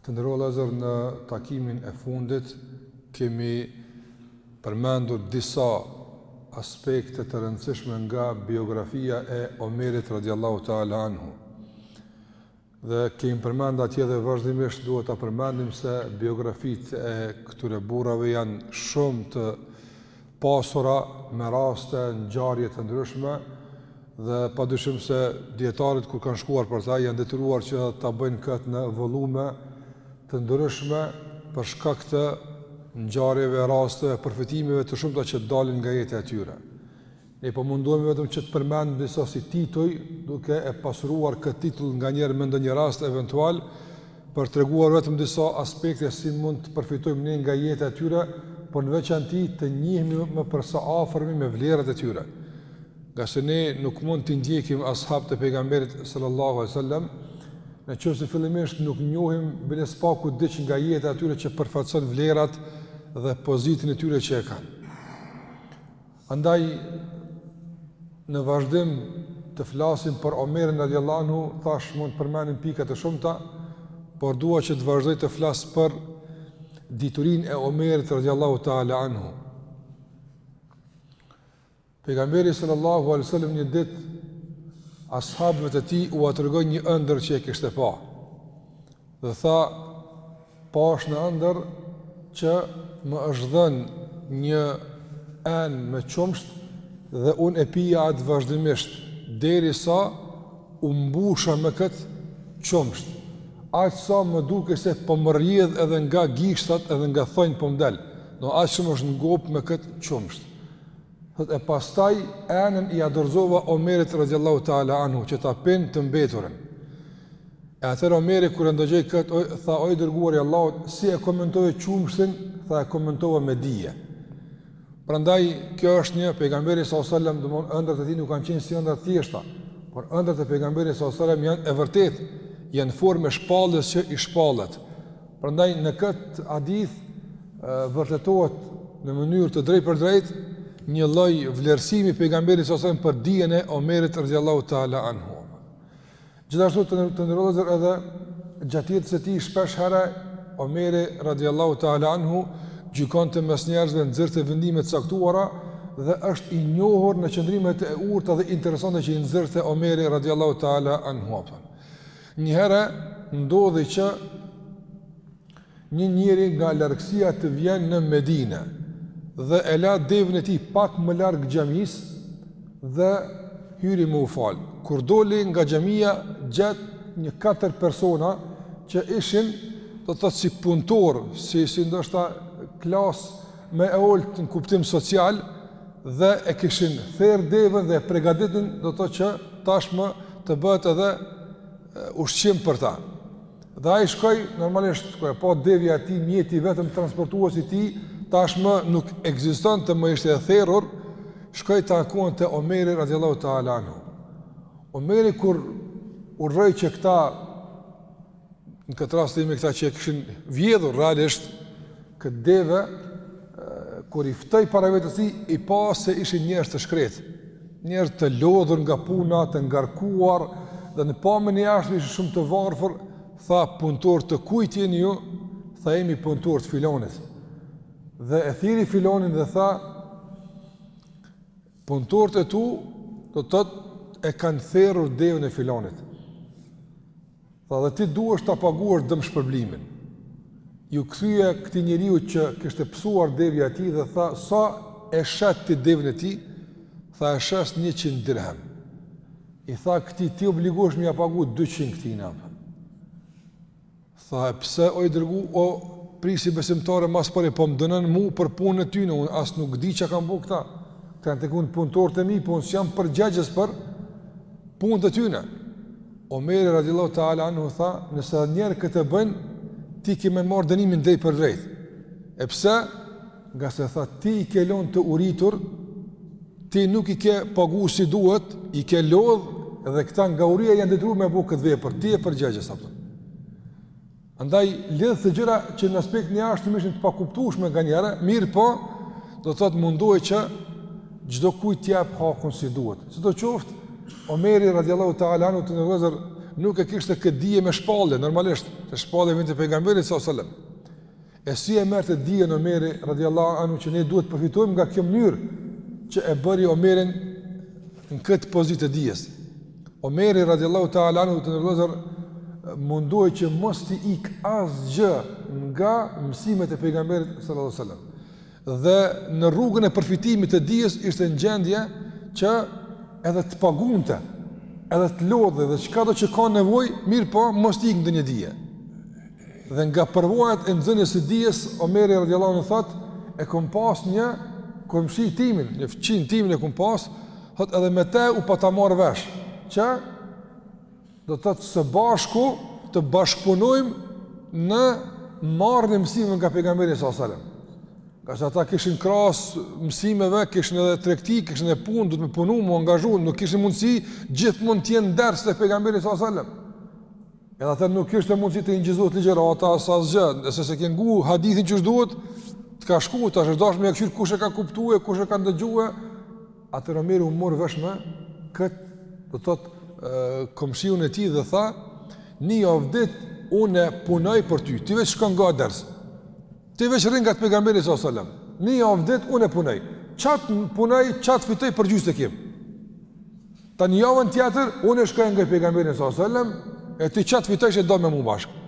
Të nderuar vëllezër, në takimin e fundit kemi përmendur disa aspekte të rëndësishme nga biografia e Omerit radiallahu ta'ala anhu. Dhe kemi përmend atje dhe vazhdimisht duhet ta përmendim se biografitë e këtyre burrave janë shumë të pasura me raste, ngjarje të ndryshme dhe padyshim se dietarët kur kanë shkruar për ta janë detyruar që ta bëjnë këtë në volume të ndryshme për shkak të ngjarjeve, rasteve, përfitimeve të shumta që dalin nga jeta e tyre. Ne po mundohemi vetëm që të përmendim disa si tituj, duke e pasuruar këtë titull nganjëherë me ndonjë rast eventual për treguar vetëm disa aspekte si mund të përfitojmë ne nga jeta e tyre, por në veçanti të njihemi më për së afërmi me vlerat e tyre. Ngase ne nuk mund t'i ndjekim ashabët e pejgamberit sallallahu alaihi wasallam, në qoftë se fillimisht nuk njohim bile së paku diç nga jeta e tyre që përfaqëson vlerat dhe pozitën e tyre që e kanë. Andaj në vazhdim të flasim për Omerin radiallahu anhu, thashë mund të përmendim pika të shumta, por dua që të vazhdoj të flas për diturinë e Omerit radiallahu ta'ala anhu. Pejgamberi sallallahu alesallem një ditë, ashabëve të tij ua tregoi një ëndërr që e kishte pa. Dhe tha, Pashë në ëndërr që më është dhënë një enë me qumësht dhe unë e pija atë vazhdimisht, derisa u mbusha me këtë qumësht, aq sa më dukej se po më rrjedh edhe nga gishtat edhe nga thonjtë po më del, pra aq shumë është ngopë me këtë qumësht. Thotë, e pastaj enën ia dorëzova Omerit radijallahu ta'ala anhu, që ta pijë të mbeturën. E atëherë Omeri, kur e ndëgjoi këtë, tha o i dërguar i Allahut, si e komentove qumështin, tha e komentova me dije. Prandaj, kjo është një pejgamberi s.a.s. domethënë ëndrrat e tij nuk kanë qenë si ëndrra të thjeshta, por ëndrrat e pejgamberit s.a.s. janë e vërtetë, janë formë e shpalljes që i shpallet, Prandaj në këtë hadith vërtetohet në mënyrë të drejtpërdrejtë një lloj vlerësimi i pejgamberit s.a.s. për dijen e Omerit radhiyallahu taala anhu. Gjithashtu të nderuar vëllezër edhe gjatë jetës së tij shpeshherë Omeri radhiyallahu taala anhu gjykonte mes njerëzve nxirrte vendime të caktuara dhe është i njohur në qëndrimet e urta dhe interesante që i nxirrte Omeri radhiyallahu taala anhu. Një herë ndodhi që një njeri nga largësia të vjen në Medine dhe e la devën e tij pak më larg xhamisë dhe hyri me u fal. Kur doli nga xhamia gjet një katër persona që ishin do të thotë si punëtor, si si ndoshta klas më e ultë në kuptim social dhe e kishin therë devën dhe e pregaditin do thotë që tashmë të bëhet edhe ushqim për ta. Dhe ai shkoi, normalisht, kur e pa devja e tij, mjeti vetëm transportues i tij, tashmë nuk ekzistonte më ishte e therur, shkoi t'ankohet te Omeri radiallahu ta'ala anhu. Omeri kur urdhëroi që këta Në këtë rast këta që e kishin vjedhur realisht këtë deve kur i ftoi para vetes i pa se ishin njerëz të shkretë, njerëz të lodhur nga puna, të ngarkuar dhe në pamjen e jashtme ishin shumë të varfër, tha punëtorë të kujt jeni ju? Tha jemi punëtorë të filonit. Dhe e thirri filonin dhe tha punëtorët e tu do të thotë e kanë therur devën e filonit. Tha dhe ti duhesh ta paguash dëmshpërblimin. Iu kthye këtij njeriu që kishte pësuar devja e tij dhe tha sa e shet ti devën e tij? Tha e shes 100 dirhem. I tha këtij ti obligohesh me ia pagu 200 këtijna. Tha pse oj dërgu o prijësi i besimtarëve ma së pari po më dënon mu për punën e tyne unë as nuk di çka kanë bo këta. Këta janë punëtorët e mi, po unë s'jam përgjegjës për punët e tyne. Omeri radiallahu ta'ala anhu tha, nëse edhe njëherë këtë bëjnë, ti ke me marrë dënimin drejtpërdrejt. E pse? Ngase tha, ti i ke lonë të uritur, ti nuk i ke pagu si duhet, i ke lodhë, dhe këta nga uria janë detyru me bo këtë vepër, ti je përgjegjës, apëton. Andaj lidhte gjëra që në aspektin e jashtëm ishin të pakuptueshme nganjëherë, mirëpo, do të thotë mundohej që çdokujt t'i jap hakun si duhet. Sidoqoftë, Omeri radhiyallahu ta'ala anhu të nderuar nuk e kishte këtë dije me shpallje, normalisht, se shpallja vjen te pejgamberi sa selam. E si e merrte dijen Omeri radhiyallahu anhu që ne duhet të përfitojmë nga kjo mënyrë që e bëri Omerin në këtë pozitë të dijes. Omeri radiallahu ta'ala anhu të nderuar mundohej që mos t'i ik asgjë nga mësimet e pejgamberit sallallahu alaihi wasallam. Dhe në rrugën e përfitimit të dijes ishte në gjendje që edhe të pagunte, edhe të lodhej edhe çkado që ka nevojë, mirëpo mos t'i ik ndonjë dije. Dhe nga përvojat e nxënies së dijes Omeri radiallahu anhu thotë e kom pas një komshi timin, një fqin timin e kom pas Thotë edhe me te u pata marrë vesh, që do të thotë së bashku të bashkëpunojmë në marrjen e mësimeve nga pejgamberi alejhi selam. Ngase ata kishin krahas mësimeve, kishin edhe tregti, kishin edhe punë, duhet me punu, me u angazhu, nuk kishin mundësi gjithmonë të jenë në ders te pejgamberi alejhi selam. Edhe ata nuk kishte mundësi të incizohet ligjërata as asgjë, nëse s'e ke ngu hadithin që duhet, të ka shku, t'asht dasht me kqyr kush e ka kuptuar, kush e ka ndëgjuar, Atëherë Omeri u mor vesh me kët, do thot komshiun e tij dhe tha, "Ni javë ditë unë punoj për ty, ti veç shkon ngon ders. Ti veç rrin nga pejgamberi sallallahu alajhi wasallam. Ni javë ditë unë punoj. Çat punoj, çat fitoj përgjysë t'i kem." Tani javën tjetër, unë shkoj e ngoj pejgamberin s.a.s. E ti çat fitojsh e dan me mu bashkë.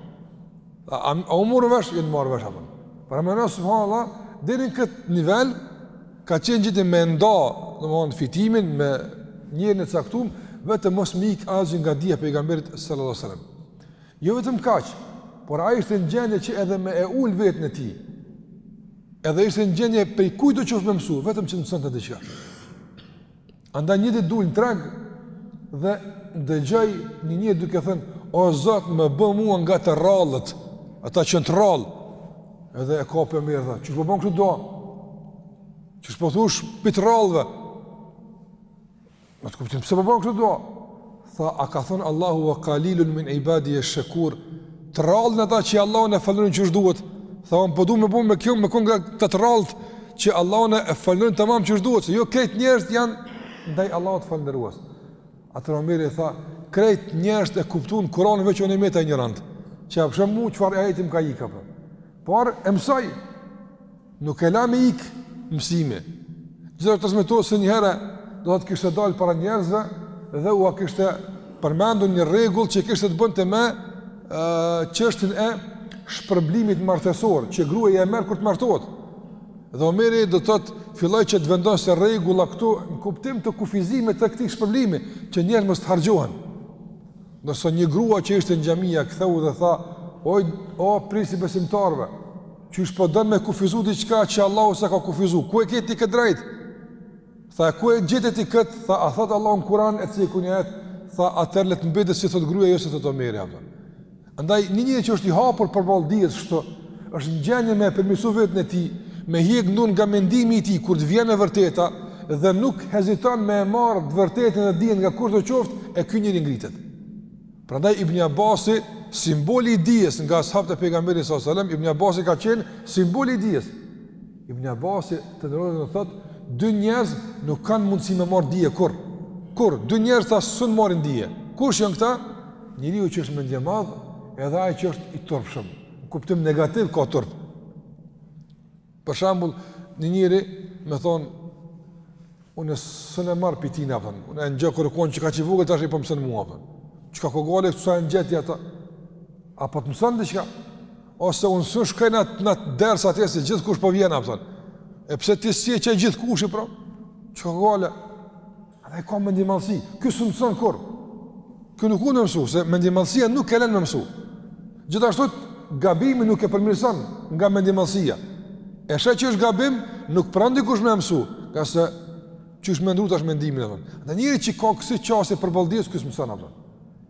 A, a, a u morëm vesh? Janë marrë vesh, apo. Pra domethënë, subhanallah, deri në këtë nivel, ka qenë n'gjendje me nda, në më hanë, fitimin me njerinë e caktum, vetëm mos me i ikë asnji nga dija pejgamberit s.a.s. Jo vetëm kaqë, por ai ishte në gjendje që edhe me e ul veten e tij, edhe ishte në gjendje prej kujtdo qoftë me mësu, vetëm që mësimin të të Andaj një ditë dul në treg dhe dëgjoj një njeri duke thënë, "O Zot, më bë mua nga të rrallët, ata që janë të rrallë." Edhe e kapi Omeri tha, "Qysh po bën këtë dua?" Qysh po thush prej t'rrallëve? Në atë kuptim, pse po bën këtë dua? Tha, a ka thënë Allahu wa qalilun min ibadi ash-shakur? Të rrallë janë ata që Allahun e falënderojnë qysh duhet. Tha, unë po du me bo me kon, me kon nga këta t'rrallët që Allahun e falënderojnë tamam qysh duhet, se jo krejt njerëzt janë ndaj Allahut falënderues. Atëherë Omeri tha, krejt njerëz e kuptuan Kur'anin veç unë meta injorant. Qe pashë mu çfarë ajeti më ka ikë apo. Por e mësoj Nuk e la me ik mësimi. Gjithashtu transmetohet se njëherë domethënë kishte dalë para njerëzve dhe ua kishte përmendur një rregull që kishte të bënte me çështjen e shpërblimit martesor që gruaja e merr kur të martohet. Dhe Omeri do të thotë filloi që të vendosë rregulla këtu në kuptim të kufizimit të këtij shpërblimi që njerëzit mos të harxhohen. Ndërsa një grua që ishte në xhami ia ktheu dhe tha oj, o prijës i besimtarëve, Qysh po don me kufizu diçka që Allahu s'e ka kufizu? Ku e ke ti këtë drejt? Tha, ku e gjete ti kët? Tha, a thot Allahu në Kur'an e citon një ajet? Tha, atëherë le të mbetet si thot gruaja jo si thot Omeri apo. Andaj një njeri që është i hapur përballë dijes kështu, është në gjendje me përmisu vetën e tij, me hjek dorë nga mendimi i tij kur të vjen e vërteta dhe nuk heziton me e marr të vërtetën e dijen nga kushdo qoftë e ky njeri ngritet. Prandaj Ibn Abasi, simboli i dijes nga ashabët e pejgamberit sallallahu alajhi wasallam, Ibn Abasi ka qenë simboli i dijes. Ibn Abasi i nderuar na thotë, dy njerëz nuk kanë mundësi me marr dije kurrë. Kurrë dy njerëz ata s'un marrin dije. Kush janë këta? Njëriu që është mendjemadh, edhe ai që është i turpshëm. Në kuptim negativ ka turp. Për shembull, një njeri me thonë unë s'un e marr pitin apo unë e njoh kur u kon kaq i vogël tash ai po më mëson mua apo. Çka ka, ngase e gjeti atë? Apo të mëson diçka? Ose unë s'un shkoj n'atë ders atje se gjithkush po vjen apo. E pse ti si s'je ti, aj gjithkush i pra? Çka gale? Dhe e ka mendjemadhësi, ky s'mëson kurrë. Ky nuk mun me mësu, se mendjemadhësia nuk e len me mësu. Gjithashtu, gabimin nuk e përmirëson nga mendjemadhësia. E sheh që është gabim, nuk pranon dikush me mësu, ngase qysh me ndrru tash mendimin. Dhe njeri që ka kësi qasje përballë dijes, ky s'mëson.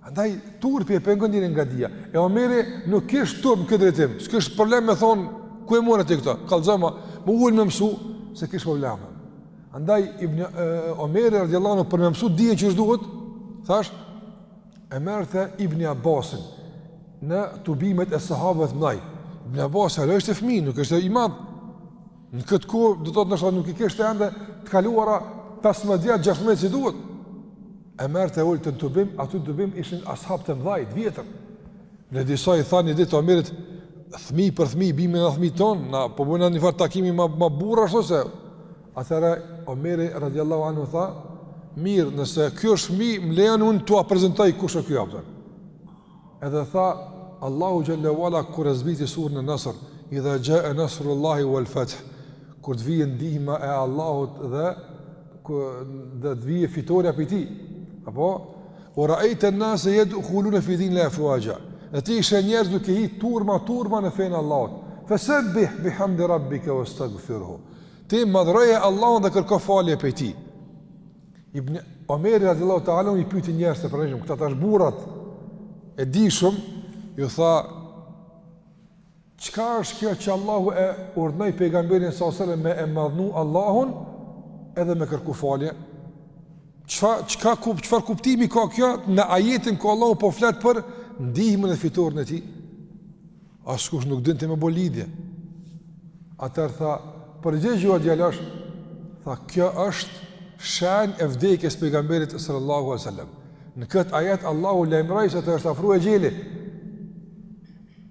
Andaj turpi e pengon njerin nga dija. E Omeri nuk kish turp në këtë drejtim. S'kish problem me thonë ku e more ti këtë. Kallxoma, me u ul me mësu s'e kish problem. Andaj Ibn Omeri radhiyallahu anhu për me mësu dijen qysh duhet, thash e merrte Ibn Abbasin në tubimet e sahabëve të mëdhaj. Ibn Abbas hala ishte fëmi, nuk ishte i madh. Në këtë kohë, do të thotë ndoshta nuk i kishte ende të kaluara 15 vjetë, 16 vjetë si duhet. E merrte e ulte në tubim, aty n'tubim ishin ashab të mdhaj, t'vjetër. Edhe disa i thanë një ditë Omerit, fmi për fmi, bimi na fmijtë tonë, na po bojmë një farë takimi ma, ma burra ashtu si. Atëherë, Omeri radiallahu anhu tha, mirë nëse ky është fmi, më lejoni unë t'jua prezentoj kush është ky apo thon. Edhe tha, Allahu xhelle ue ala kur e zbriti surën An-Nasr, "Idha jaa nasrullahi wal fath", kur të vijë ndihma e Allahut dhe kur do të vijë fitorja prej tij. Apo wa ra'aita an-nasa yadkhuluna fi dinillahi afwaja. E ti i sheh njerëzit duke hy turma turma në fenë e Allahut. Fasabbih bihamdi rabbika wastaghfirhu. Ti madhroje Allahun dhe kërko falje prej tij. Ibn Omeri radiallahu ta'ala i pyti njerëzit e pranishëm, këta tash burat e dijshëm, ju tha, çka është kjo që Allahu e urdnoj pejgamberin sallallahu alajhi wasallam me e madhnu Allahun edhe me kërku falje? Çfa, çka, kup, çfarë kuptimi ka kjo në ajetin ku Allahu po flet për ndihmën e fitoren e tij? Askush nuk dinte me bo lidhje. Atër tha, përgjigju o djalosh, tha, kjo është shenjë e vdekjes pejgamberit sallallahu alaihi wasallam. Në këtë ajet Allahu lajmëroi se të është afru exheli.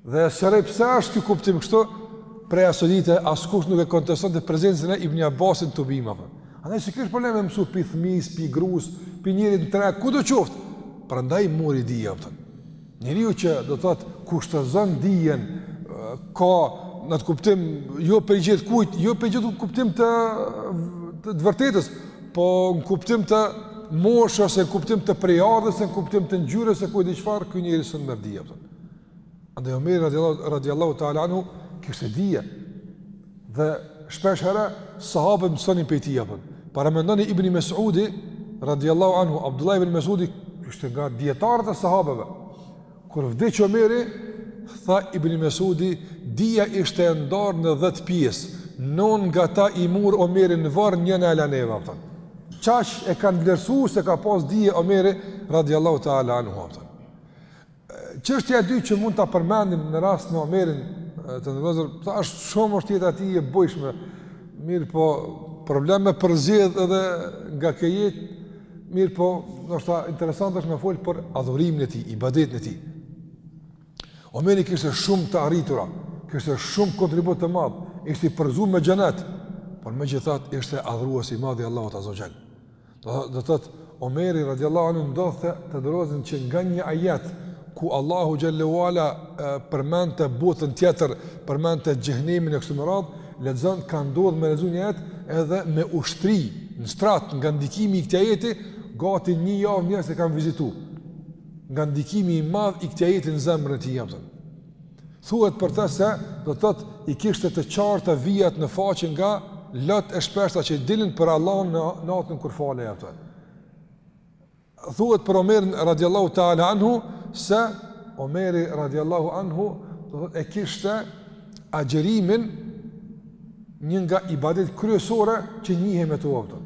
Dhe sqaroi pse është ky kuptim kështu. Prej asaj dite, askush nuk e kontestonte prezencën e Ibn Abbasit n'tubime. Andaj s'e kishte problem me mësu pi thmisë, pi grusë, pi njerit në tre, kudo qoftë. Prandaj mori dije, a kupton. Njeriu që do të thotë kushtëzon dijen në atë kuptim jo prej gjithkujt, jo prej gjithkujt n'kuptim të të, të vërtetës, po në kuptim të moshës ose në kuptim të prejardhës, në kuptim të ngjyrës ose kujt diçfarë ky njeri s'merr dije, a kupton. Andaj Omeri radiallahu ta'ala anhu kishte dije. Dhe shpesh herë sahabët mësonin prej tij, a kupton. Paramendoni Ibn Mesudi radhiyallahu anhu Abdullah ibn Mesudi ishte nga dijetarët e sahabeve. Kur vdiq Omeri, tha Ibn Mesudi, dija ishte e ndarë në 10 pjesë. Non nga ta i mur Omeri në varr, një na la neve, a kupton. Qaq e kanë vlerësu se ka pas dije Omeri radhiyallahu taala anhu. Çështja e dytë që mund ta përmendim në rast me Omerin, të nderuar vëllezër, thashë është shumë është jeta e tij e bujshme. Mirëpo, problem me përzgjedh edhe nga kjo jetë. Mirëpo, ndoshta interesant është me fol për adhurimin e tij, ibadetin e tij. Omeri kishte shumë të arritura, kishte shumë kontribut të madh, ishte i përgëzuar me xhenet, por megjithatë ishte adhurues i madh i Allahut Azza wa Jall. Do të thotë Omeri radhiyallahu anhu ndodhte të nderuar vëllezër që nga një ajet ku Allahu xhallahu ala përmendte botën tjetër, përmendte xhehenemin e kështu me radhë, lexon ka ndodh me lexu një ajet edhe me u shtri në shtrat nga ndikimi i këtij ajeti, gati një javë njerëz e kanë vizitu. Nga ndikimi i madh i këtij ajeti në zemrën e tij, a kupton. Thuhet për të se, do të thotë, i kishte të qarta vijat në faqe nga lotët e shpeshta që i dilin për Allahun natën kur falej, a kupton. Thuhet për Omerin radiallahu ta'ala anhu, se Omeri radiallahu anhu do të thotë e kishte agjerimin një nga ibadetet kryesore që njihej me të, a kupton.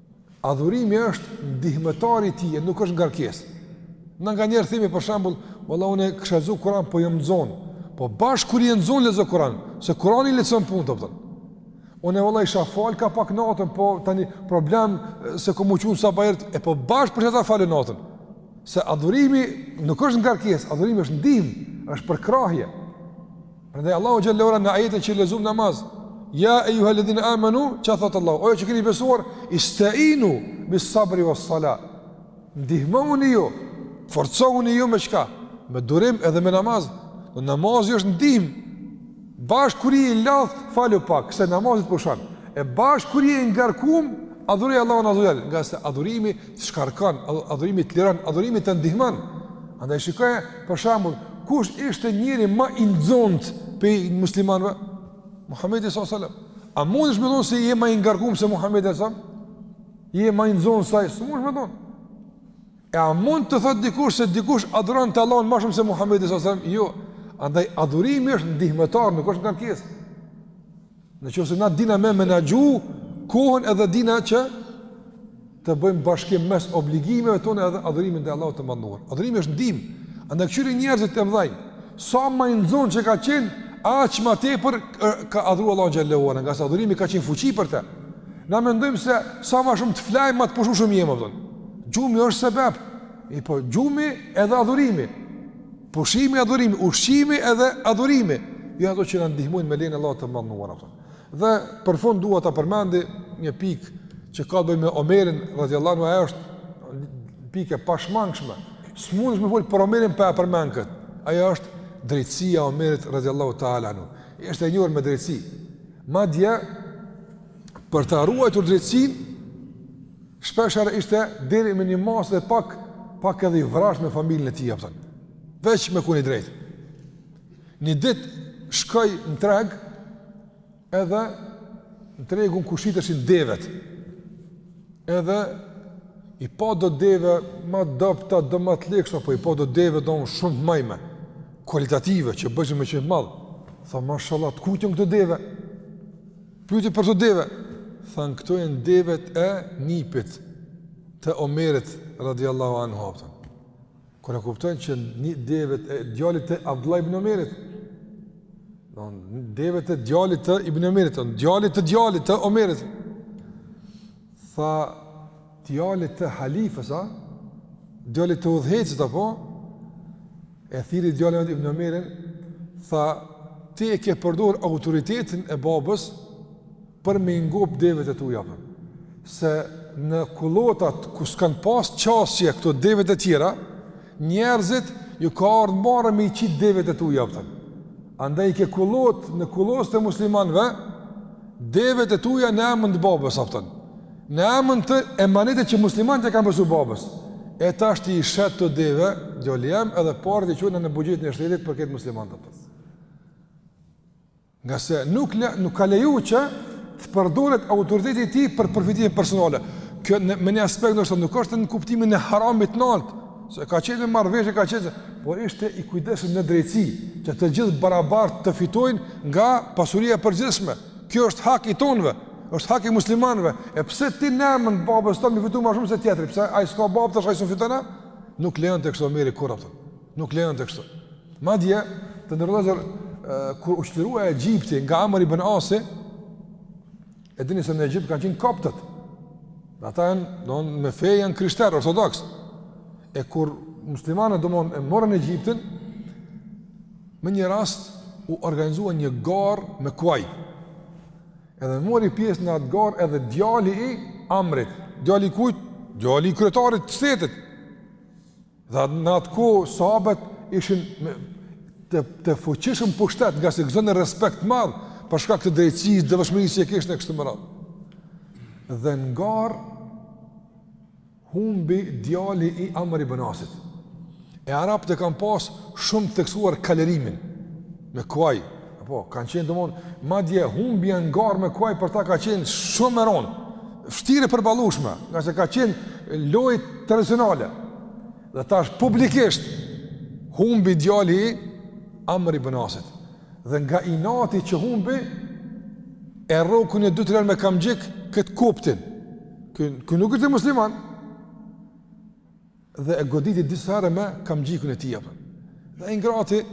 Adhurimi është ndihmëtar i tij, nuk është ngarkesë. Na nganjëherë thimi për shembull, valla unë e kisha lexu kuran, po jom i nxonë, po bash kur je i nxonë lexo kuran, se kurani i lehtëson punët, a kupton. Unë e valla isha fal ka pak natën, po tani problem se kom m'u çu n'sabah herët, e po bash për qata fale natën. Se adhurimi nuk është ngarkesë, adhurimi është ndihmë, është përkrahje. Prandaj Allahu xhelle ue ala në ajetin që e lexum në namaz, ja ejjuhelledhine amenu, çka thotë Allahu, o ju që keni besuar, istainu bis sabri was sala. Ndihmohuni ju, forcohuni ju me çka? Me durim edhe me namaz. Në namazi është ndihmë. Bash kur je i lodht, falu pak, se namazi t'pushon. E bash kur je i ngarkum, adhuroje Allahun azze ue xhel, ngase adhurimi të shkarkon, adhurimi të liron, adhurimi të ndihmon. Andaj shikoj Për shembull, kush ishte njeri ma i nxontë prej muslimanëve? Muhamedi sallallahu alaihi wasallam. A mundesh me thonë se je ma i ngarkum se Muhamedi sallallahu alaihi wasallam? Je ma i nxontë se ai, s'mundesh me thonë. E a mund të thotë dikush se dikush adhuronte Allahun ma shumë se Muhamedi sallallahu alaihi wasallam? Jo. Andaj adhurimi është ndihmëtar, nuk është ngarkesë. Në qoftë se na dina me menaxhu kohën edhe dina që të bëjmë bashkim mes obligimeve tona edhe adhurimit ndaj Allahut të Madhnuar. Adhurimi është ndihmë. Andaj këqyri njerëzit e mdhaj, sa ma i nxonë që ka qenë, aq ma tepër ka adhuru Allahun xhelle ue ala, ngase adhurimi ka qenë fuqi për të. Na mendojmë se sa ma shumë të flejmë, ma të pushushëm jemi, a kupton. Gjumi është sebeb. E po gjumi edhe adhurimi. Pushimi e adhurimi, ushqimi edhe adhurimi, janë ato që na ndihmojnë me lejen e Allahut të Madhnuar. Dhe për fund dua ta përmendi një pikë që ka të bëjë me Omerin, radiallahu anhu, ajo është pikë e pashmangshme, s'mundesh me folë për Omerin pa e përmend këtë, ajo është drejtësia e Omerit, radiallahu ta'ala anhu, ishte i njohur me drejtësi, madje, për ta ruajtur drejtësinë, Shpeshherë ishte deri me një masë dhe pak, pak edhe i vrasht me familjen e tij, a kupton. Veç me kon i drejtë. Një ditë shkoi në treg edhe në tregun ku shiteshin devet. Edhe i pa do deve ma t'dobta, do ma të ligshta, po i pa do deve do shumë të majme, kualitative, që bëjshin me qëjtë madhë. Tha, mashallah, t'kujt janë këto deve? Pyeti për këto deve, thanë këto janë devet e nipit të Omerit radiallahu anhu, a kupton. Kur e kuptoi që janë devet e djalit të Abdullah ibn Omerit, devet e djalit të ibn Omerit, të djalit, të djalit të Omerit, tha Djalit të halifës, a? Djalit të udhëheqësit, a po? E thirri djalin, ibn Omerin, tha, ti e ke përdor autoritetin e babës për me i ngop devet e tuja, a kupton. Se në kullotat ku s'kanë pas qasje këto devet e tjera, njerëzit ju ka ardhë marre me i qitë devet e tuja, a kupton. Andaj i ke kullot në kullosat e muslimanëve, devet e tuja në emën të babës, për. Në emën të emanetit që muslimanët e kanë besu babës, e tash ti shet to deve, djali jem, edhe paret i çon në buxhetin e shtetit për këtë muslimanët. Ngase nuk, le, nuk ka leju që të përdoret autoriteti i tij për përfitime personale. Kjo në, me një aspekt ndoshta nuk është në kuptimin e haramit naltë, se ka qenë marrëveshje, ka qenë, por ishte i kujdesshëm në drejtësi, që të gjithë barabartë të fitojnë nga pasuria e përgjithshme. Kjo është hak i tanëve, Është hak i muslimanëve. E pse ti në emër të babës tand me fitu ma shumë se tjetri? Pse ai s'ka babë tash ai s'un fiton? Nuk lejonte kështu Omeri kurrë, a po. Nuk lejonte kështu. Madje të nderuar kur u çlirua Egjipti nga Amr ibn Asi, e dini se në Egjipt kanë qenë koptët. Ata janë, domethënë me fe janë krishterë, ortodoks. E kur muslimanët domethënë e morën Egjiptin, me një rast u organizua një garë me kuaj. Edhe mori pjesë në atë garë edhe djali i Amrit. Djali i kujt? Djali i kryetarit të shtetit. Dhe në atë kohë sahabët ishin me, të, të fuqishëm në pushtet, ngase gëzonin respekt të madh për shkak të drejtësisë, devotshmërisë që e kishin e kështu me radhë. Dhe në garë humbi djali i Amr ibn Asit. E arabët e kanë pas shumë të theksuar kalerimin me kuaj. Apo kanë qenë domethënë, madje humbja në garë me kuaj për ta ka qenë shumë e rëndë. Vështirë e përballueshme, ngase ka qenë lojë tradicionale. Dhe tash publikisht humbi djali i Amr ibn Asit. Dhe nga inati që humbi, e rroku njëri-tjetrin me kamxhik këtë koptin. Ky nuk është musliman. Dhe e goditi disa herë me kamxhikun e tij apo. Dhe i ngrati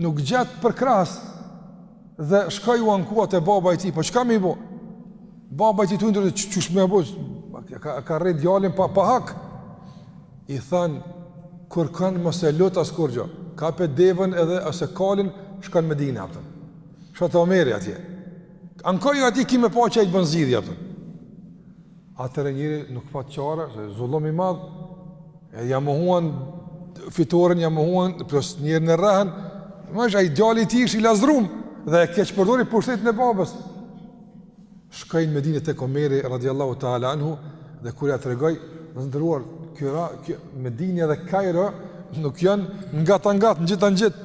nuk gjet përkrahje dhe shkoi u ankua te baba i tij. Po çka me i bë? Baba i tij s'mund çish me bë. Ka, ka rreh djalin pa pa hak. I thanë, Kurkan mos e lut askurgjo, kape devën edhe ose kalin, shko n'Medine, a po. Shko te Omeri atje. Ankohu atje, ki me pa që ai bën zgjidhje, a po. Atëherë njeri nuk pat çare, se zullom i madhë, e ja mohuan fitoren, ja mohuan, plus njerin e rrehën, më është ai djali i tij ish i lazdrum, dhe e keqpërdori pushtetin e babës. shkoi në Medinë tek Omeri radiallahu ta'ala anhu dhe kur ja tregoi, të nderuar, kjo ra, kjo Medina edhe Kairo nuk janë ngat a ngat, ngjit a ngjit.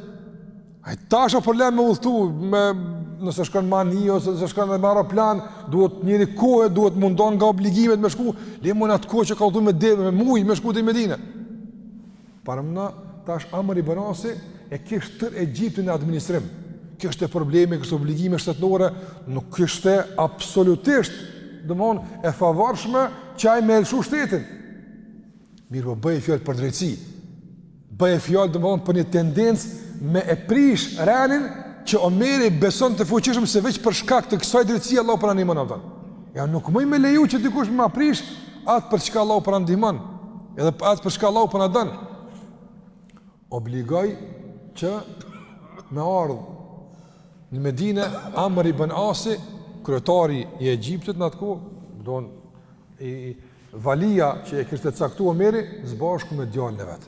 Ai tash a problem me udhtu, me, nëse shkon mani, ose nëse shkon me aeroplan, duhet njeri kohë, duhet me u nda nga obligimet me shku, le ma në atë kohë që ka udhtu me deve, me muaj, me shku te në Medinë. Parameno, tash Amr ibn Asi e kish tër Egjiptin në administrim. Kishte probleme, kishte obligime shtetnore, nuk kishte absolutisht, domethënë, e favorshme që ai me lëshu shtetin. Mirëpo bëhet fjalë për drejtësi, bëhet fjalë domethënë për një tendencë me e prish renin që Omeri beson fuqishëm se veç për shkak të kësaj drejtësie Allahu po na ndihmon, a kupton. E nuk muj me leju që dikush me e prish atë për çka Allahu po na ndihmon, edhe atë për çka Allahu po na don. Obligoi që me ardh në Medinë Amr ibn Asi, kryetari i Egjiptit në atë kohë, domethënë valia që e kishte caktuar Omeri së bashku me djalin e vet.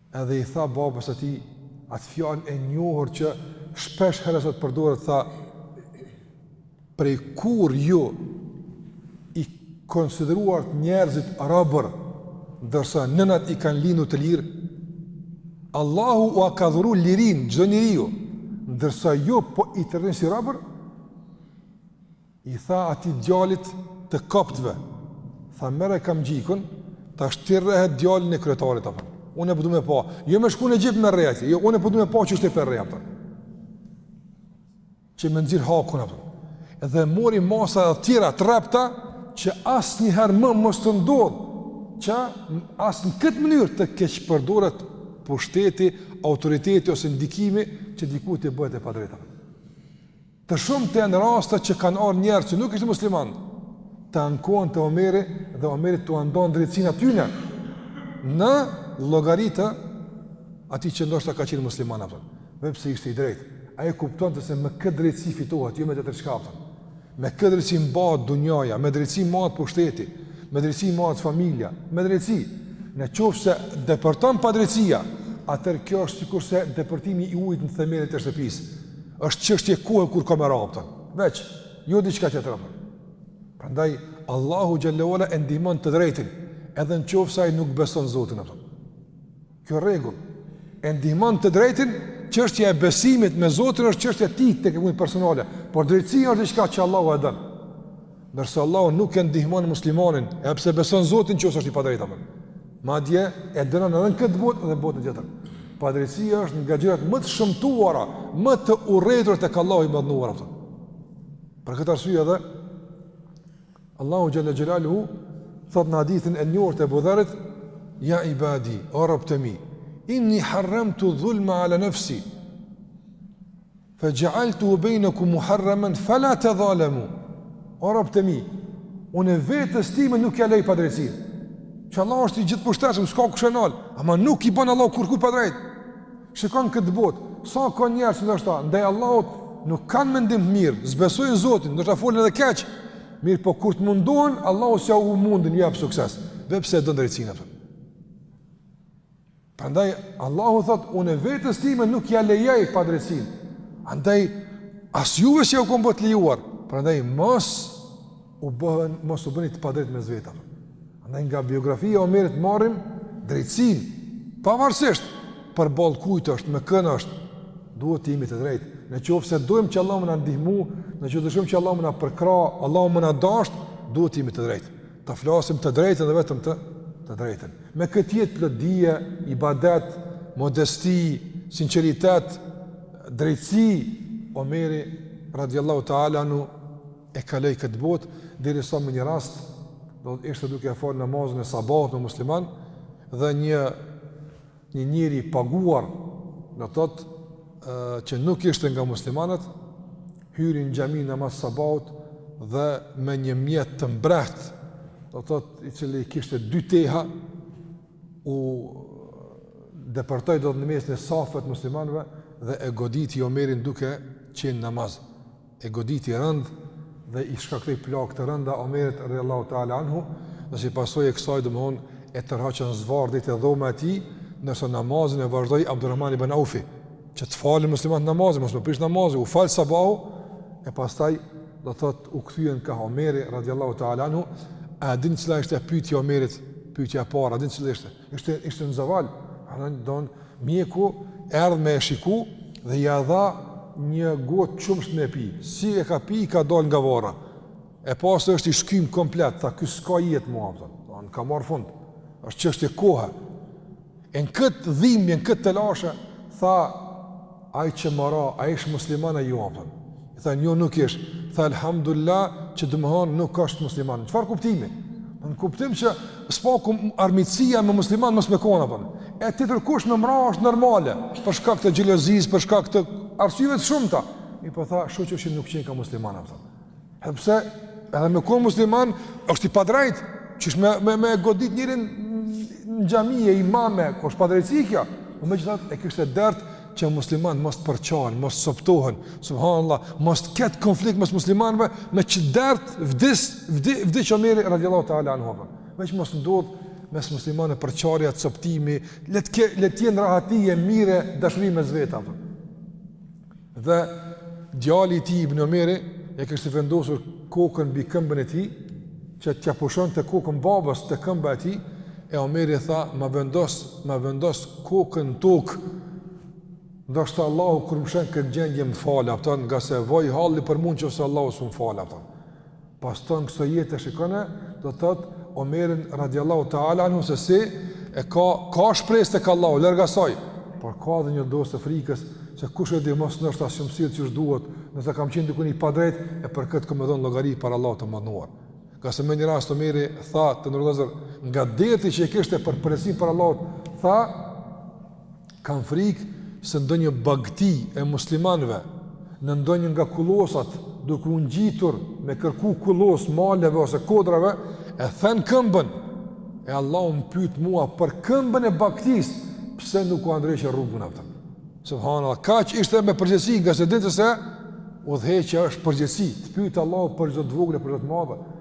Edhe i tha babës së tij atë fjalën e njohur që shpeshherë sot përdoret tha prej kur ju i konsideruat njerëzit robër ndërsa nënat i kanë lindur të lirë Allahu ua ka dhuru lirinë çdo njeriu ndërsa ju po i tretirni si robër I tha atij djalit të koptëve, tha merre kamxhikun, tash ti rrehe djalin e kryetarit, a kupton. Unë po du me pa. Jo me shku në Egjipt me rreh atje. Jo, unë po du me pa qysh po e rreh, a kupton. Që me nxjerr hakun, a kupton. Dhe mori masa të tjera të rrepta që asnjëherë më mos të ndodh që as në këtë mënyrë të keqpërdoret pushteti, autoriteti ose ndikimi që dikujt t'i bëhet e padrejta. Të shumta janë rastet që kanë ardh njerëz që nuk ishte musliman, të ankohen te Omeri dhe Omeri t'ua ndan drejtësinë atyne në llogari të atij që ndoshta ka qenë musliman, a kupton. Veç pse ishte i drejtë, ai e kuptonte se me këtë drejtësi fitohet, jo me tjetër çka, a kupton. Me këtë drejtësi mbahet dunjaja, me drejtësi mbahet pushteti, me drejtësi mbahet familja, me drejtësi. Në qoftë se depërton padrejtësia, atëherë kjo është sikurse depërtimi i ujit në themelet e shtëpisë. Është çështje kohe kur ka me ra, a kupton. Veç, jo diçka tjetër, a kupton. Prandaj Allahu xhel-le ue ala e ndihmon të drejtin, edhe në qoftë se ai nuk beson Zotin, a kupton. Kjo rregull e ndihmon të drejtin, çështja e besimit me Zotin është çështja e tij tek një personale, por drejtësia është diçka që Allahu e don. Ndërsa Allahu nuk e ndihmon muslimanin, edhe pse beson Zotin qoftë se është i padrejtë, a kupton. Madje, e dënon edhe në këtë botë dhe botën tjetër. Padrejtësia është nga gjërat më të shëmtuara, më të urrejtura tek Allahu i madhnuar, a kupton. Për këtë arsye edhe, Allahu xhel-le xhelaluhu, thotë në hadithin e njohur të Ebu Dherrit, Ja ibadi, o robët e mi, inni harramtu dhulme ala nefsi, Fe xhealtuhu bejnekum muharremen, fela tedhalemu. O robtë e mi, unë e vetes time nuk ja lejoj padrejtësinë. Që Allahu është i gjithëpushtetshëm, s'ka kush e nal, ama nuk i ban Allahu kërkujt padrejt. Shikon këtë botë, sa ka njerëz ndoshta, ndaj Allahut nuk kanë mendim të mirë, s'besojnë Zotin, ndoshta folin edhe keq, mirëpo kur të mundohen, Allahu s'jau mundin, jau jep sukses, dhe pse e don drejtësinë për. Prandaj Allahu thot, unë e vetes time nuk ja lejoj padrejtësinë. Andaj as juve s'jau kom bo të lejuar. Prandaj mos u bën mos u bëni të padrejt mes vetave. Andaj nga biografia e Omerit marrim drejtësin. Pavarësisht përballë kujt është, me kën është, duhet të jemi të drejtë. Në qoftë se dojmë që Allahu me na ndihmu, në qoftë se dojmë që Allahu me na përkrah, Allahu me na dashtë, duhet të jemi të drejtë. Ta flasim të drejtën dhe vetëm të, të drejtën. Me këtë jetë plot dije, ibadet, modesti, sinqeritet, drejtësi, Omeri, radiallahu ta'ala anhu e kaloi këtë botë, derisa me një rast, do thot ishte duke e falë namazin e sabahut me musliman, dhe një një njeri i paguar, do të thotë, që nuk ishte nga muslimanët, hyri në xhami namaz sabahut dhe me një mjet të mprehtë, do të thotë, i cili kishte dy teha, u depërtoi do thot në mesin e safeve të muslimanëve dhe e goditi Omerin duke qenë namaz. e goditi rëndë dhe i shkaktoi plagë të rënda Omerit radhiyallahu ta'ala anhu, dhe si pasojë e kësaj domthon e tërhoqën zvarrë deri te dhoma e tij, ndërsa namazin e vazhdoi Abdurrahman ibn Aufi, që të falën muslimanët namazin, mos me u prish namazi, u fal sabahu e pastaj do thot u kthyen ka Omeri radhiyallahu ta'ala anhu, a din cila ishte pyetja e Omerit, pyetja e parë, a din cila ishte? Ishte, ishte në zaval, a kupton, mjeku erdh me e shiku dhe ja dha një gotë qumësht me pi. Si e ka pi, i ka dal nga varra. E pa se është i shkym komplet, tha ky s'ka jetë mo, a kupton. Ka marrë fund, është çështje kohe. E në këtë dhimbje, në këtë telashe, tha, Ai që më ra, a ish musliman a jo, a kupton? I thanë, jo nuk ish, tha elhamdulilah që domethanë nuk është musliman. Në çfarë kuptimi? Në një kuptim që së paku armiqësia me musliman mos me kon, a kupton? E tjetërkush me m'ra është normale, për shkak të xhelozisë, për shkak të arsyeve të shumta. Mirëpo tha, shyqyr që nuk qenka musliman, a kupton? Sepse edhe me kon musliman është i padrejt, qysh me me me godit njerin në xhami e imame, kjo është padrejtësi kjo. Po megjithatë e kishte dert që muslimanët mos të përçahen, mos t'coptohen. Subhanallahu, mos të ket konflikt mes muslimanëve me ç'dert vdis vdi vdiq Omeri radiallahu taala anhu. Veç mos t'ndodh mes muslimanëve përçarja, coptimi, le të le të jenë rahati e mirë, dashuri mes vetave. Dhe djali i tij Ibn Omeri e kishte vendosur kokën mbi këmbën e tij, që t'ia pushonte kokën babës te këmba e tij, e Omeri tha, "Ma vendos, ma vendos kokën në tokë. Ndoshta Allahu kur më sheh n'këtë gjendje më fal, a kupton, ngase voj halli për mu në qoftë se Allahu s'um fal, a kupton." Paston këso jetë e shikone, do të thotë Omerin radiallahu ta'ala anhu se si e ka, ka shpresë tek Allahu, larg asaj, por ka edhe një dozë të frikës se kush e di mos në është asjumësirë që është duhet, nëse kam qenë dikun i padrejtë, e për këtë kam me dhënë llogari para Allahut të madhëruar. Ngase në një rast Omeri tha, të nderuar vëllezër, nga derti që e kishte për përgjegjësinë para Allahut, tha, Kam frikë se ndonjë bagëti e muslimanëve në ndonjë nga kullosat, duke u ngjitur me kërku kullosë maleve ose kodrave, e then këmbën. E Allahu më pyet mua për këmbën e bagëtisë, pse nuk ua ndreqe rrugën, a kupton? Subhanallah, kaq ishte me përgjegjësi, ngase e dinte se udhëheqja është përgjegjësi. Të pyet Allahu për çdo të vogël e për çdo të madhe.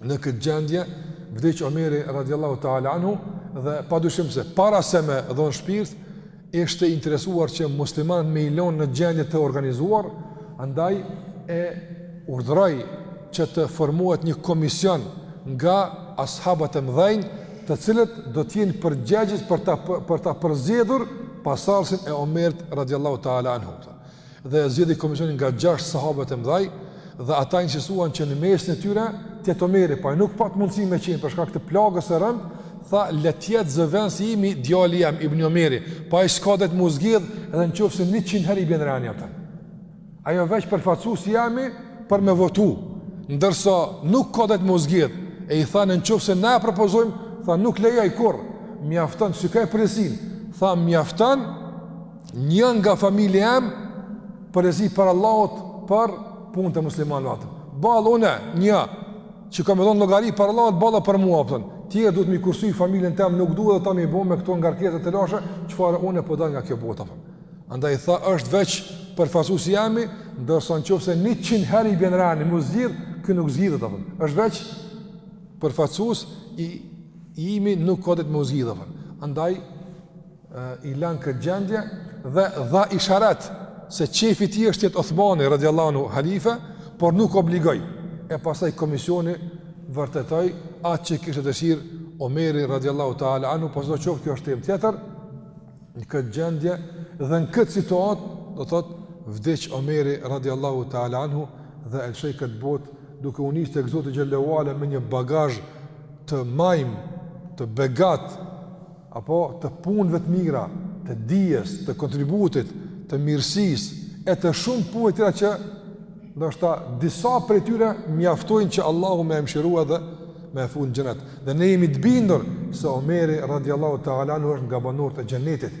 Në këtë gjendje vdiq Omeri radhiyallahu ta'ala anhu dhe pa dyshim se para se me dhon shpirt ishte interesuar që muslimanët me i lon në gjendje të organizuar, andaj e urdhëroi që të formohet një komision nga ashabët e mëdhenj, të cilët do të jenë përgjegjës për ta për ta përzgjedhur pasardhësin e Omerit radhiyallahu ta'ala anhu. dhe e zgjedhi komisionin nga gjashtë sahabët e mëdhej dhe ata insistuan që në mesin e tyre të jetë Omeri, po ai nuk pat mundësi me qenë për shkak të plagës së rëndë, tha le të jetë zëvendësi imi djali jem Ibn Omeri, po ai s'ka drejt m'u zgjedh edhe në qoftë se 100 herë i bjen reni atij. Ai o veç përfaqësues i jemi për me votu, ndërsa nuk ka drejt m'u zgjedh. E i thanë në qoftë se na e propozojmë, tha nuk lejoj kurrë. Mjafton si ka përsin, tha mjafton Një nga familja jeme Për e zi para Allahut për punë të muslimanëve. Boll unë një që kam me dhonë llogari para Allahut, boll për mua, a kupton. Tjerët du të m'i kursej familjen tem, nuk du edhe ata m'i bo me këto ngarkesa të lashe çfarë unë po dal nga kjo botë, a kupton. Andaj tha është veç përfaqësues i jemi, ndërsa në qoftë se njëqind herë i bjen reni m'u zgjidh Kë nuk zgjidhet, a kupton. Është veç përfaqësues i jemi nuk ka drejt m'u zgjidh, a kupton. Andaj i la në këtë gjendje dhe dha isharet se qejfi i tij është të jetë Othmani radiallahu anhu halife, por nuk obligoi. E pastaj komisioni vërtetoi atë që kishte dëshirë Omeri radiallahu ta'ala anhu, po sidoqoftë kjo është temë tjetër, në këtë gjendje dhe në këtë situatë, do thotë, vdiq Omeri radiallahu ta'ala anhu dhe e lëshoi këtë botë duke u nisë te Zoti xhel-le ve ala me një bagazh të majmë, të begatë, apo të punëve të mira, të dijes, të kontributit, të mirësisë e të shumë punë tjera që ndoshta disa prej tyre mjaftojnë që Allahu me e mëshiru edhe me e fut në xhenet. Dhe ne jemi të bindur se Omeri radiallahu ta'ala anhu është nga banorët e xhenetit.